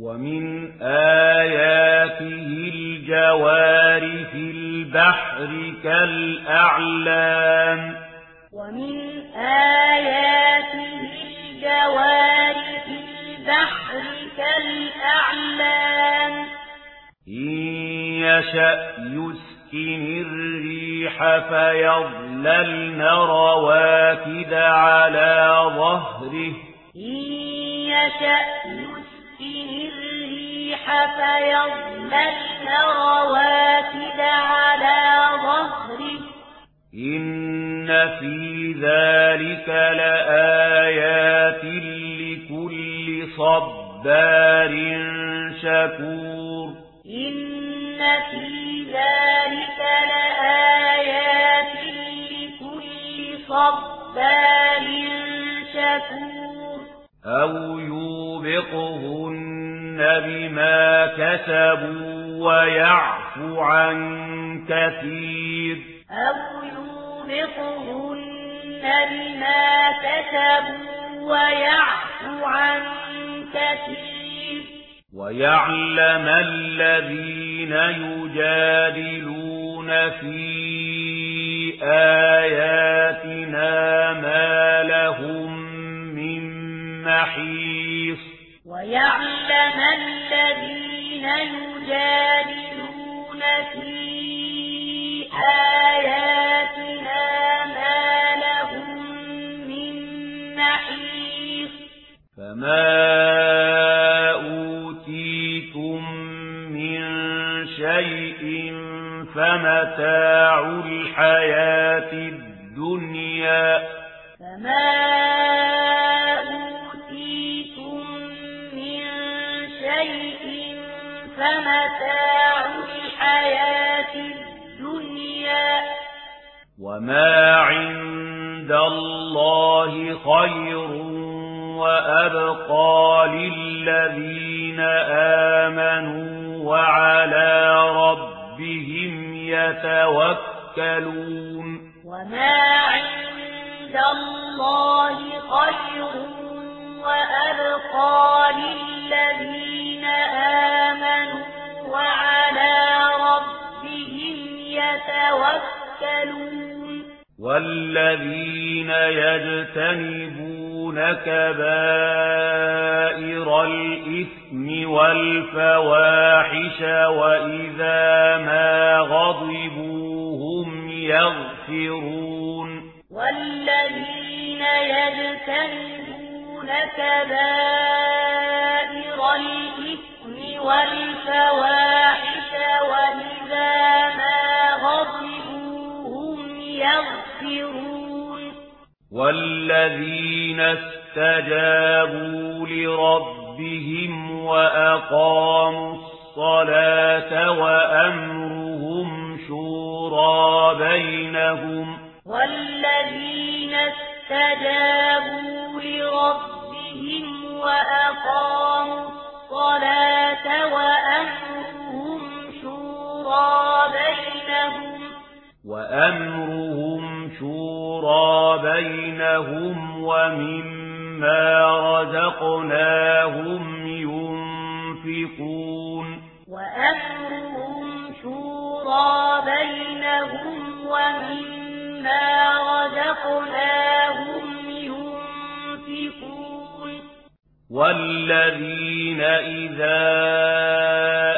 ومن آياته الجوار في البحر كالأعلام ومن آياته الجوار في البحر كالأعلام إن يشأ يسكن الريح فيظللن رواكد على ظهره إن يشأ يسكن إن الريح فيضمن رواكد على ظهره. إن في ذلك لآيات لكل صبار شكور. إن في ذلك لآيات لكل صبار شكور. أو يوم يرزقهن بما كسبوا ويعفو عن كثير أو يرزقهن بما كسبوا ويعفو عن كثير ويعلم الذين يجادلون في آه يجادلون في آياتنا ما لهم من محيص. فما أوتيتم من شيء فمتاع الحياة الدنيا. فما وما عند الله خير وأبقى للذين آمنوا وعلى ربهم يتوكلون وما عند الله خير وأبقى للذين آمنوا والذين يجتنبون كبائر الإثم والفواحش وإذا ما غضبوا هم يغفرون والذين يجتنبون كبائر الذين استجابوا لربهم وأقاموا الصلاة وأمرهم شورى بينهم والذين استجابوا لربهم وأقاموا الصلاة وأمرهم شورى بينهم وأمرهم بينهم ومما رزقناهم ينفقون وأمرهم شورى بينهم ومما رزقناهم ينفقون والذين إذا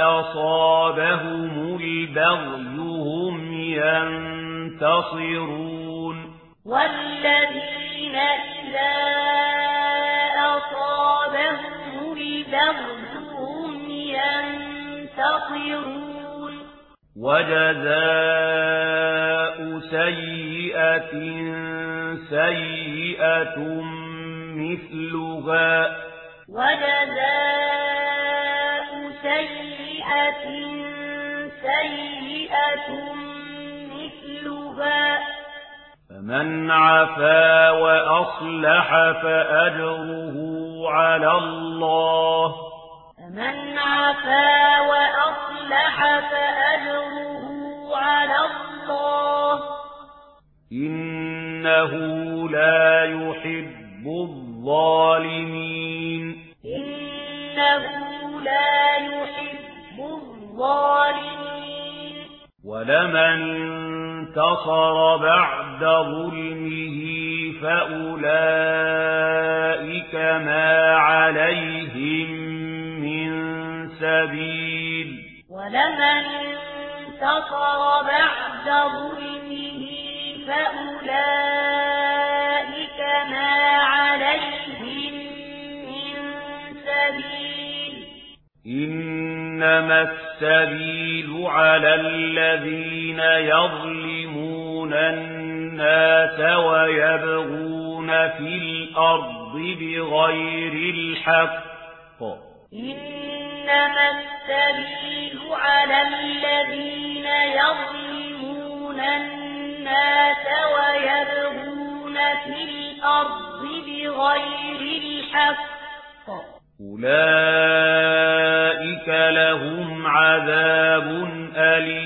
أصابهم البغي هم ينتصرون والذين إذا أصابهم البغي هم ينتصرون وجزاء سيئة سيئة مثلها. وجزاء سيئة سيئة ومن عفا وأصلح فأجره على الله ومن عفا وأصلح فأجره على الله إنه لا يحب الظالمين إنه لا يحب الظالمين ولمن انتصر بعد ظلمه فأولئك ما عليهم من سبيل. ولمن انتصر بعد ظلمه فأولئك ما عليهم من سبيل. إنما السبيل على الذين يظلمون. يُضِلُّونَ النَّاسَ وَيَبْغُونَ فِي الْأَرْضِ بِغَيْرِ الْحَقِّ. إِنَّمَا السَّبِيلُ عَلَى الَّذِينَ يَظْلِمُونَ النَّاسَ وَيَبْغُونَ فِي الْأَرْضِ بِغَيْرِ الْحَقِّ. أُولَئِكَ لَهُمْ عَذَابٌ أَلِيمٌ.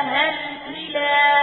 هل إلى